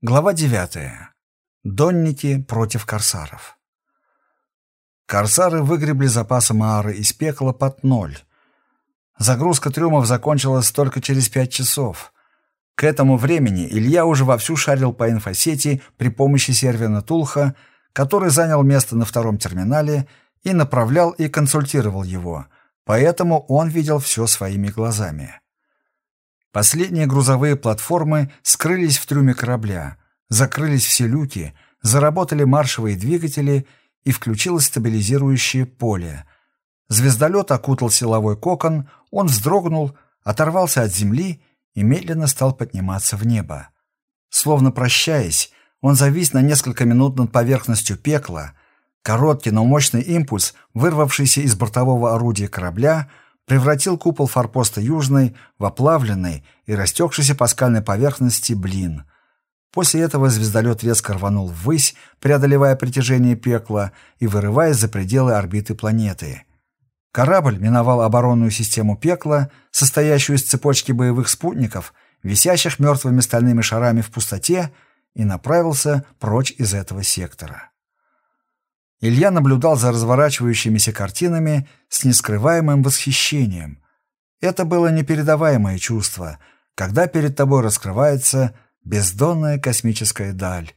Глава 9. Донники против корсаров. Корсары выгребли запасы Маары из пекла под ноль. Загрузка трюмов закончилась только через пять часов. К этому времени Илья уже вовсю шарил по инфосети при помощи сервера Тулха, который занял место на втором терминале и направлял и консультировал его, поэтому он видел все своими глазами. Последние грузовые платформы скрылись в трюме корабля, закрылись все люки, заработали маршевые двигатели и включилось стабилизирующее поле. Звездолет окутал силовой кокон, он вздрогнул, оторвался от земли и медленно стал подниматься в небо. Словно прощаясь, он завис на несколько минут над поверхностью пекла. Короткий, но мощный импульс, вырвавшийся из бортового орудия корабля, превратил купол форпоста Южной в оплавленный и растекшийся по скальной поверхности блин. После этого звездолет резко рванул ввысь, преодолевая притяжение пекла и вырываясь за пределы орбиты планеты. Корабль миновал оборонную систему пекла, состоящую из цепочки боевых спутников, висящих мертвыми стальными шарами в пустоте, и направился прочь из этого сектора. Илья наблюдал за разворачивающимися картинами с нескрываемым восхищением. Это было непередаваемое чувство, когда перед тобой раскрывается бездонная космическая даль.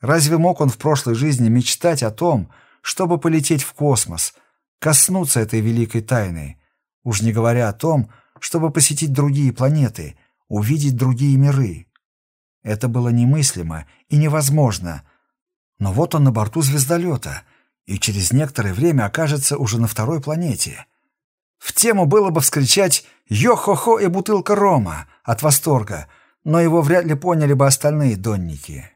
Разве мог он в прошлой жизни мечтать о том, чтобы полететь в космос, коснуться этой великой тайны, уж не говоря о том, чтобы посетить другие планеты, увидеть другие миры? Это было немыслимо и невозможно — но вот он на борту звездолета, и через некоторое время окажется уже на второй планете. В тему было бы вскричать «Йо-хо-хо» и бутылка рома от восторга, но его вряд ли поняли бы остальные донники.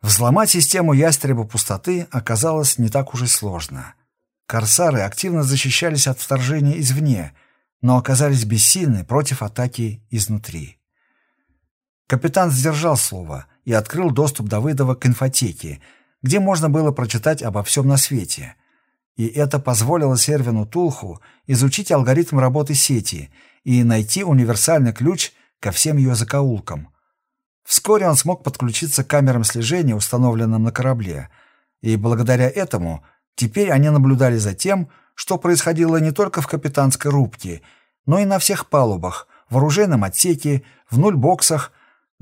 Взломать систему ястреба пустоты оказалось не так уж и сложно. Корсары активно защищались от вторжения извне, но оказались бессильны против атаки изнутри. Капитан сдержал слово и открыл доступ Давыдова к инфотеке, где можно было прочитать обо всем на свете. И это позволило Сервину Тулху изучить алгоритм работы сети и найти универсальный ключ ко всем ее закоулкам. Вскоре он смог подключиться к камерам слежения, установленным на корабле, и благодаря этому теперь они наблюдали за тем, что происходило не только в капитанской рубке, но и на всех палубах, в оружейном отсеке, в нульбоксах,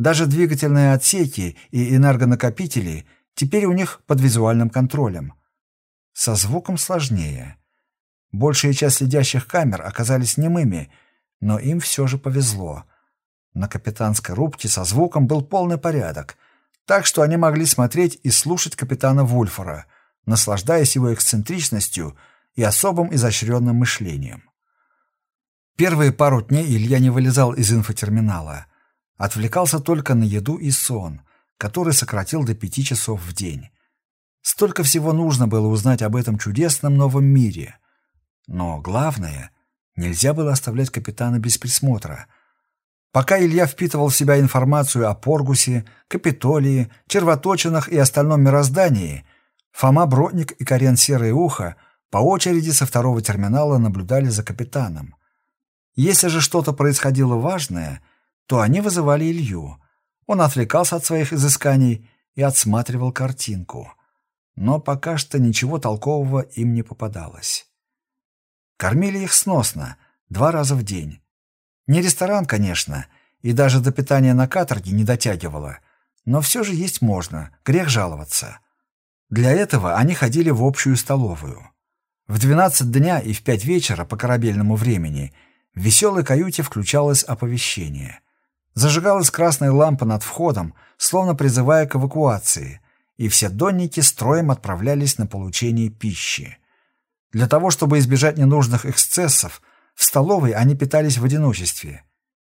даже двигательные отсеки и энергонакопители теперь у них под визуальным контролем. Со звуком сложнее. Большая часть следящих камер оказались немыми, но им все же повезло. На капитанской рубке со звуком был полный порядок, так что они могли смотреть и слушать капитана Вульфора, наслаждаясь его эксцентричностью и особым изощренным мышлением. Первые пару дней Илья не вылезал из инфотерминала отвлекался только на еду и сон, который сократил до пяти часов в день. Столько всего нужно было узнать об этом чудесном новом мире. Но главное, нельзя было оставлять капитана без присмотра. Пока Илья впитывал в себя информацию о Поргусе, Капитолии, червоточинах и остальном мироздании, Фома Бродник и Карен Серое Ухо по очереди со второго терминала наблюдали за капитаном. Если же что-то происходило важное, то они вызывали Илью. Он отвлекался от своих изысканий и отсматривал картинку. Но пока что ничего толкового им не попадалось. Кормили их сносно, два раза в день. Не ресторан, конечно, и даже до питания на каторге не дотягивало, но все же есть можно, грех жаловаться. Для этого они ходили в общую столовую. В 12 дня и в 5 вечера по корабельному времени в веселой каюте включалось оповещение — Зажигалась красная лампа над входом, словно призывая к эвакуации, и все донники строем отправлялись на получение пищи. Для того, чтобы избежать ненужных эксцессов, в столовой они питались в одиночестве.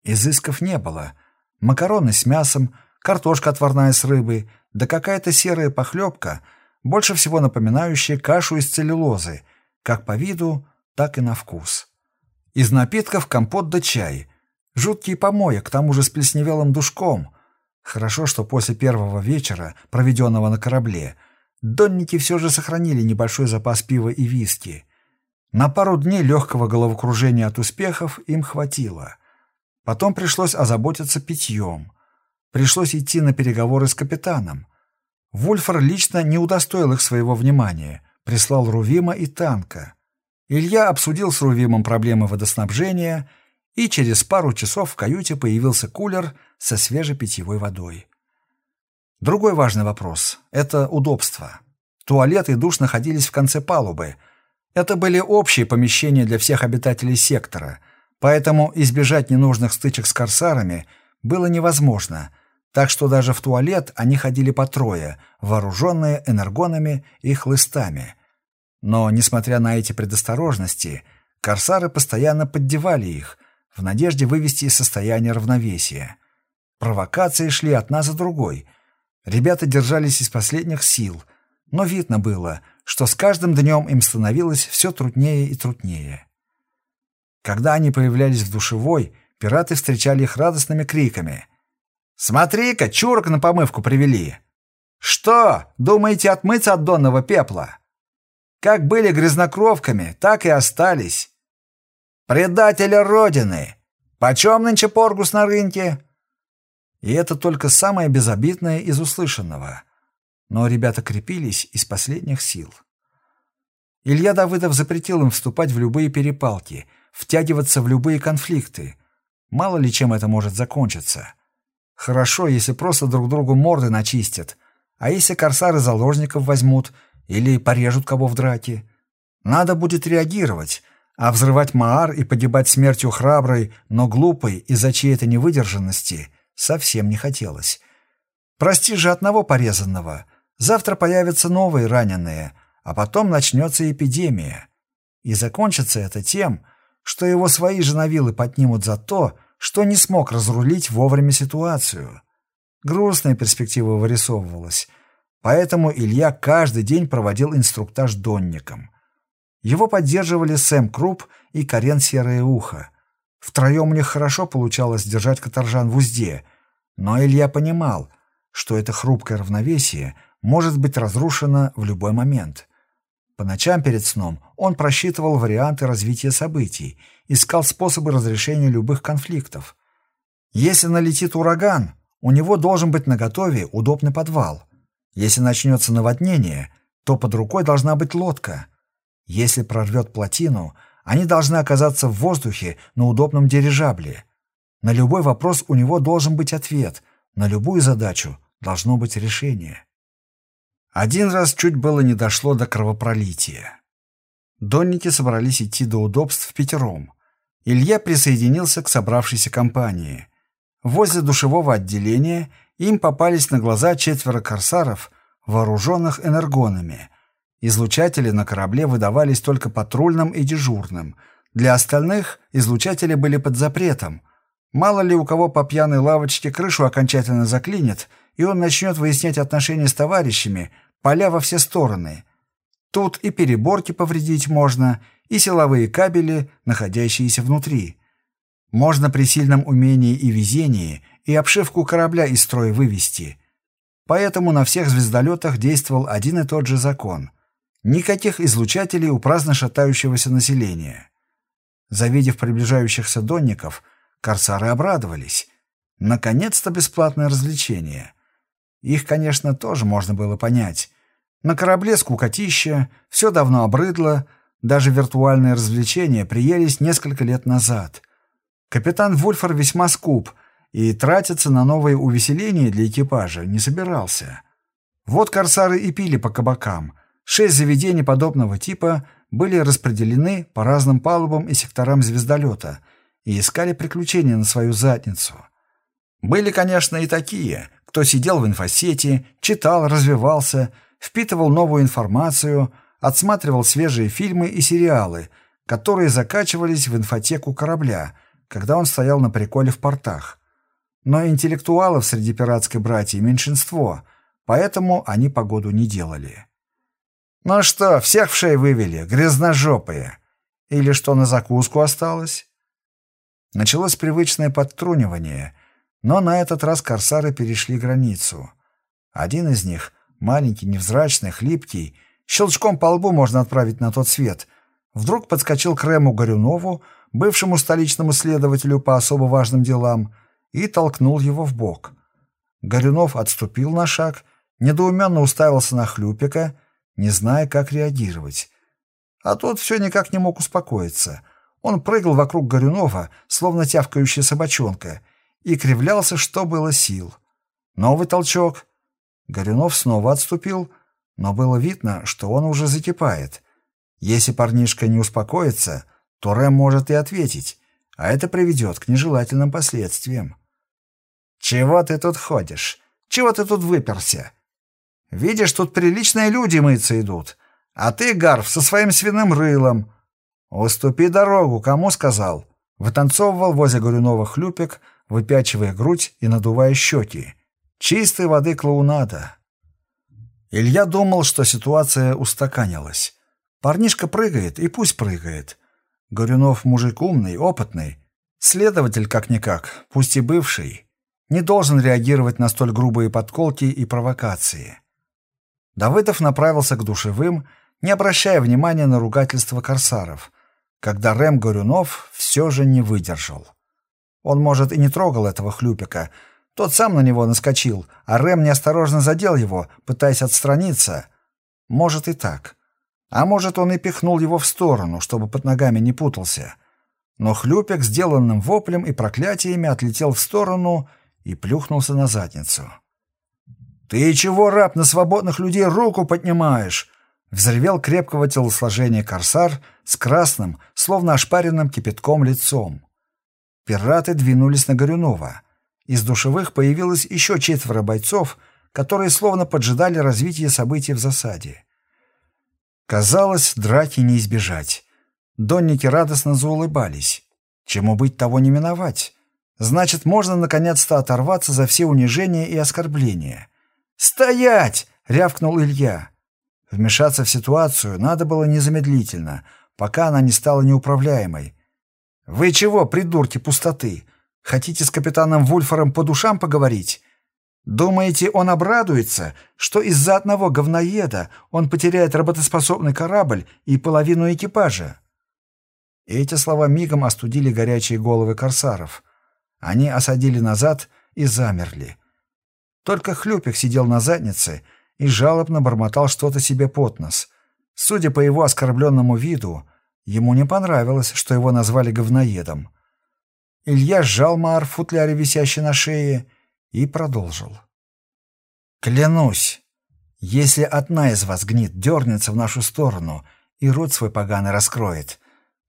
Изысков не было. Макароны с мясом, картошка отварная с рыбой, да какая-то серая похлебка, больше всего напоминающая кашу из целлюлозы, как по виду, так и на вкус. Из напитков компот да чай, Жуткие помои, к тому же с плесневелым душком. Хорошо, что после первого вечера, проведенного на корабле, донники все же сохранили небольшой запас пива и виски. На пару дней легкого головокружения от успехов им хватило. Потом пришлось озаботиться питьем. пришлось идти на переговоры с капитаном. Вульфор лично не удостоил их своего внимания, прислал Рувима и танка. Илья обсудил с Рувимом проблемы водоснабжения, и через пару часов в каюте появился кулер со свежей питьевой водой. Другой важный вопрос – это удобство. Туалет и душ находились в конце палубы. Это были общие помещения для всех обитателей сектора, поэтому избежать ненужных стычек с корсарами было невозможно, так что даже в туалет они ходили по трое, вооруженные энергонами и хлыстами. Но, несмотря на эти предосторожности, корсары постоянно поддевали их, в надежде вывести из состояния равновесия. Провокации шли одна за другой. Ребята держались из последних сил, но видно было, что с каждым днем им становилось все труднее и труднее. Когда они появлялись в душевой, пираты встречали их радостными криками. «Смотри-ка, чурок на помывку привели!» «Что, думаете отмыться от донного пепла?» «Как были грязнокровками, так и остались!» «Предатели Родины! Почем нынче поргус на рынке?» И это только самое безобидное из услышанного. Но ребята крепились из последних сил. Илья Давыдов запретил им вступать в любые перепалки, втягиваться в любые конфликты. Мало ли чем это может закончиться. Хорошо, если просто друг другу морды начистят, а если корсары заложников возьмут или порежут кого в драке. Надо будет реагировать, а взрывать Маар и погибать смертью храброй, но глупой из-за чьей-то невыдержанности совсем не хотелось. Прости же одного порезанного, завтра появятся новые раненые, а потом начнется эпидемия. И закончится это тем, что его свои же навилы поднимут за то, что не смог разрулить вовремя ситуацию. Грустная перспектива вырисовывалась, поэтому Илья каждый день проводил инструктаж донникам. Его поддерживали Сэм Круп и Карен Серое Ухо. Втроем у них хорошо получалось держать каторжан в узде, но Илья понимал, что это хрупкое равновесие может быть разрушено в любой момент. По ночам перед сном он просчитывал варианты развития событий, искал способы разрешения любых конфликтов. Если налетит ураган, у него должен быть наготове удобный подвал. Если начнется наводнение, то под рукой должна быть лодка. Если прорвет плотину, они должны оказаться в воздухе на удобном дирижабле. На любой вопрос у него должен быть ответ, на любую задачу должно быть решение. Один раз чуть было не дошло до кровопролития. Донники собрались идти до удобств пятером. Илья присоединился к собравшейся компании. Возле душевого отделения им попались на глаза четверо корсаров, вооруженных энергонами. Излучатели на корабле выдавались только патрульным и дежурным. Для остальных излучатели были под запретом. Мало ли у кого по пьяной лавочке крышу окончательно заклинит – и он начнет выяснять отношения с товарищами, поля во все стороны. Тут и переборки повредить можно, и силовые кабели, находящиеся внутри. Можно при сильном умении и везении и обшивку корабля из строя вывести. Поэтому на всех звездолетах действовал один и тот же закон. Никаких излучателей у праздно шатающегося населения. Завидев приближающихся донников, корсары обрадовались. Наконец-то бесплатное развлечение. Их, конечно, тоже можно было понять. На корабле скукотища, все давно обрыдло, даже виртуальные развлечения приелись несколько лет назад. Капитан Вульфор весьма скуп и тратиться на новые увеселения для экипажа не собирался. Вот корсары и пили по кабакам. Шесть заведений подобного типа были распределены по разным палубам и секторам звездолета и искали приключения на свою задницу. Были, конечно, и такие, кто сидел в инфосети, читал, развивался, впитывал новую информацию, отсматривал свежие фильмы и сериалы, которые закачивались в инфотеку корабля, когда он стоял на приколе в портах. Но интеллектуалов среди пиратской братьи меньшинство, поэтому они погоду не делали. «Ну что, всех в шею вывели, грязножопые? Или что на закуску осталось?» Началось привычное подтрунивание, но на этот раз корсары перешли границу. Один из них, маленький, невзрачный, хлипкий, щелчком по лбу можно отправить на тот свет, вдруг подскочил к Рему Горюнову, бывшему столичному следователю по особо важным делам, и толкнул его в бок. Горюнов отступил на шаг, недоуменно уставился на Хлюпика, не зная, как реагировать. А тот все никак не мог успокоиться. Он прыгал вокруг Горюнова, словно тявкающая собачонка, и кривлялся, что было сил. Новый толчок. Горюнов снова отступил, но было видно, что он уже закипает. Если парнишка не успокоится, то Рэм может и ответить, а это приведет к нежелательным последствиям. «Чего ты тут ходишь? Чего ты тут выперся? Видишь, тут приличные люди мыться идут, а ты, Гарф, со своим свиным рылом. Уступи дорогу, кому сказал?» Вытанцовывал возле Горюнова хлюпик, выпячивая грудь и надувая щеки. Чистой воды клоунада. Илья думал, что ситуация устаканилась. Парнишка прыгает, и пусть прыгает. Горюнов мужик умный, опытный. Следователь как-никак, пусть и бывший не должен реагировать на столь грубые подколки и провокации. Давыдов направился к душевым, не обращая внимания на ругательство корсаров, когда Рэм Горюнов все же не выдержал. Он, может, и не трогал этого хлюпика, тот сам на него наскочил, а Рэм неосторожно задел его, пытаясь отстраниться. Может и так. А может, он и пихнул его в сторону, чтобы под ногами не путался. Но хлюпик, сделанным воплем и проклятиями, отлетел в сторону и плюхнулся на задницу. «Ты чего, раб, на свободных людей руку поднимаешь?» Взревел крепкого телосложения корсар с красным, словно ошпаренным кипятком лицом. Пираты двинулись на Горюнова. Из душевых появилось еще четверо бойцов, которые словно поджидали развития событий в засаде. Казалось, драки не избежать. Донники радостно заулыбались. Чему быть, того не миновать. Значит, можно наконец-то оторваться за все унижения и оскорбления. «Стоять!» — рявкнул Илья. Вмешаться в ситуацию надо было незамедлительно, пока она не стала неуправляемой. «Вы чего, придурки пустоты? Хотите с капитаном Вульфором по душам поговорить? Думаете, он обрадуется, что из-за одного говноеда он потеряет работоспособный корабль и половину экипажа?» Эти слова мигом остудили горячие головы корсаров — они осадили назад и замерли. Только Хлюпик сидел на заднице и жалобно бормотал что-то себе под нос. Судя по его оскорбленному виду, ему не понравилось, что его назвали говноедом. Илья сжал Маар в футляре, висящий на шее, и продолжил. «Клянусь, если одна из вас, гнит, дернется в нашу сторону и рот свой поганый раскроет,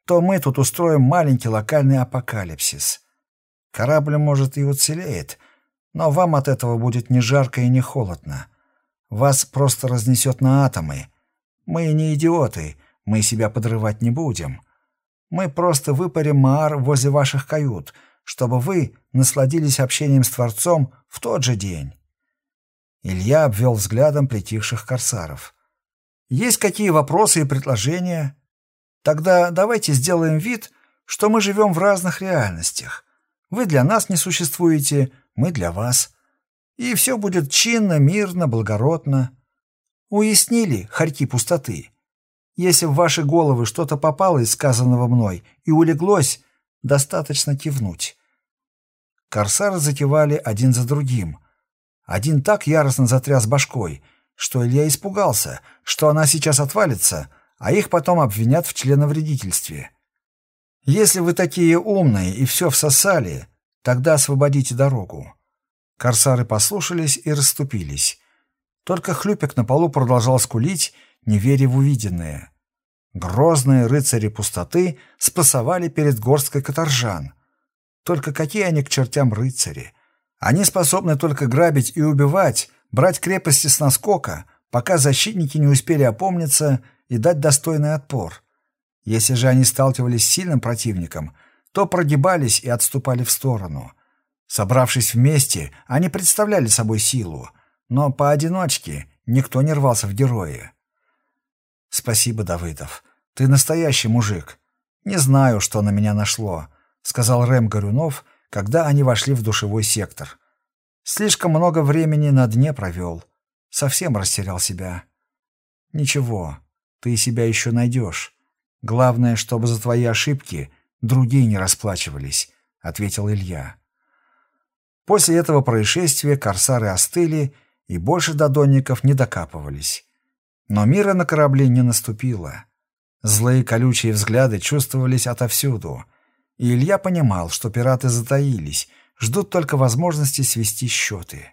то мы тут устроим маленький локальный апокалипсис. Корабль, может, и уцелеет, но вам от этого будет не жарко и не холодно. Вас просто разнесет на атомы. Мы не идиоты, мы себя подрывать не будем. Мы просто выпарим Маар возле ваших кают, чтобы вы насладились общением с Творцом в тот же день». Илья обвел взглядом притихших корсаров. «Есть какие вопросы и предложения? Тогда давайте сделаем вид, что мы живем в разных реальностях. Вы для нас не существуете, мы для вас. И все будет чинно, мирно, благородно. Уяснили, хорьки пустоты? Если в ваши головы что-то попало из сказанного мной и улеглось, достаточно кивнуть. Корсары закивали один за другим. Один так яростно затряс башкой, что Илья испугался, что она сейчас отвалится, а их потом обвинят в членовредительстве. Если вы такие умные и все всосали, тогда освободите дорогу. Корсары послушались и расступились. Только хлюпик на полу продолжал скулить, не веря в увиденное. Грозные рыцари пустоты спасовали перед горсткой каторжан. Только какие они к чертям рыцари? Они способны только грабить и убивать, брать крепости с наскока, пока защитники не успели опомниться и дать достойный отпор. Если же они сталкивались с сильным противником, то прогибались и отступали в сторону. Собравшись вместе, они представляли собой силу, но поодиночке никто не рвался в герои. «Спасибо, Давыдов. Ты настоящий мужик. Не знаю, что на меня нашло», — сказал Рэм Горюнов, когда они вошли в душевой сектор. «Слишком много времени на дне провел. Совсем растерял себя». «Ничего, ты себя еще найдешь. Главное, чтобы за твои ошибки другие не расплачивались», — ответил Илья. После этого происшествия корсары остыли и больше до донников не докапывались. Но мира на корабле не наступило. Злые колючие взгляды чувствовались отовсюду, и Илья понимал, что пираты затаились, ждут только возможности свести счеты.